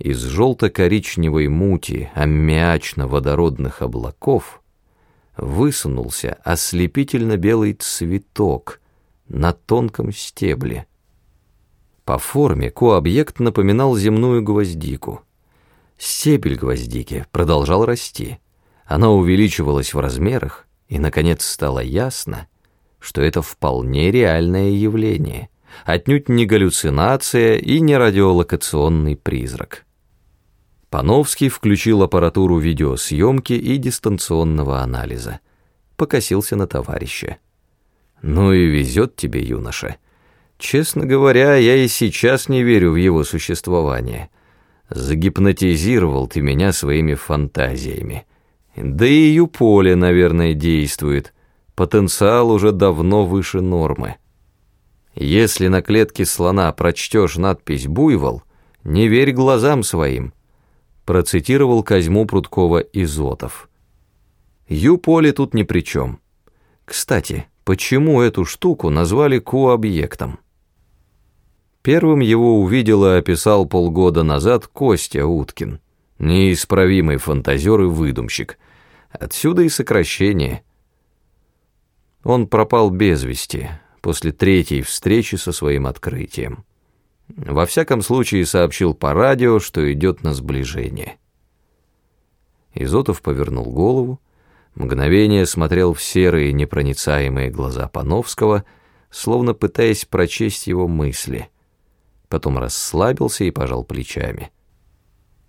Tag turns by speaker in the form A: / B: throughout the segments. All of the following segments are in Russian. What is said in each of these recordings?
A: Из желто-коричневой мути аммиачно-водородных облаков высунулся ослепительно-белый цветок на тонком стебле. По форме кообъект напоминал земную гвоздику. Стебель гвоздики продолжал расти. Она увеличивалась в размерах, и, наконец, стало ясно, что это вполне реальное явление, отнюдь не галлюцинация и не радиолокационный призрак. Пановский включил аппаратуру видеосъемки и дистанционного анализа. Покосился на товарища. «Ну и везет тебе, юноша. Честно говоря, я и сейчас не верю в его существование. Загипнотизировал ты меня своими фантазиями. Да и Юполе, наверное, действует. Потенциал уже давно выше нормы. Если на клетке слона прочтешь надпись «Буйвол», не верь глазам своим» процитировал Козьму Прудкова Изотов. Ю-поле тут ни при чем. Кстати, почему эту штуку назвали ку-объектом? Первым его увидел и описал полгода назад Костя Уткин, неисправимый фантазер и выдумщик. Отсюда и сокращение. Он пропал без вести после третьей встречи со своим открытием. Во всяком случае сообщил по радио, что идет на сближение. Изотов повернул голову, мгновение смотрел в серые непроницаемые глаза Пановского, словно пытаясь прочесть его мысли. Потом расслабился и пожал плечами.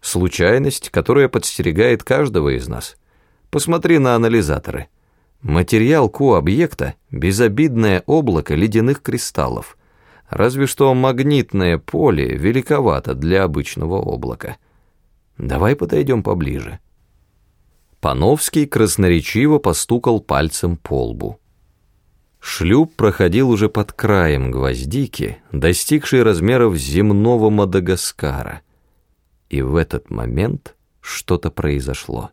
A: Случайность, которая подстерегает каждого из нас. Посмотри на анализаторы. Материал ку-объекта — безобидное облако ледяных кристаллов — Разве что магнитное поле великовато для обычного облака. Давай подойдем поближе. Пановский красноречиво постукал пальцем по лбу. Шлюп проходил уже под краем гвоздики, достигшей размеров земного Мадагаскара. И в этот момент что-то произошло.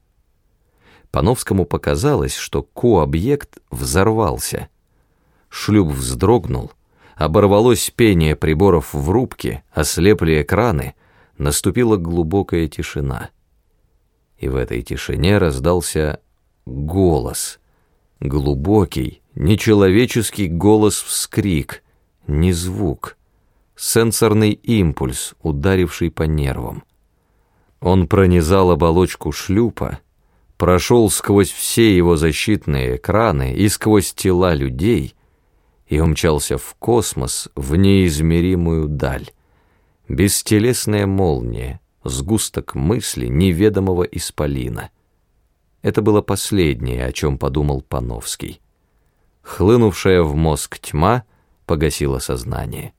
A: Пановскому показалось, что ку-объект взорвался. Шлюп вздрогнул, Оборвалось пение приборов в рубке, ослепли экраны, наступила глубокая тишина. И в этой тишине раздался голос. Глубокий, нечеловеческий голос-вскрик, не звук. Сенсорный импульс, ударивший по нервам. Он пронизал оболочку шлюпа, прошел сквозь все его защитные экраны и сквозь тела людей — и умчался в космос, в неизмеримую даль. Бестелесная молния, сгусток мысли неведомого исполина. Это было последнее, о чем подумал Пановский. Хлынувшая в мозг тьма погасила сознание.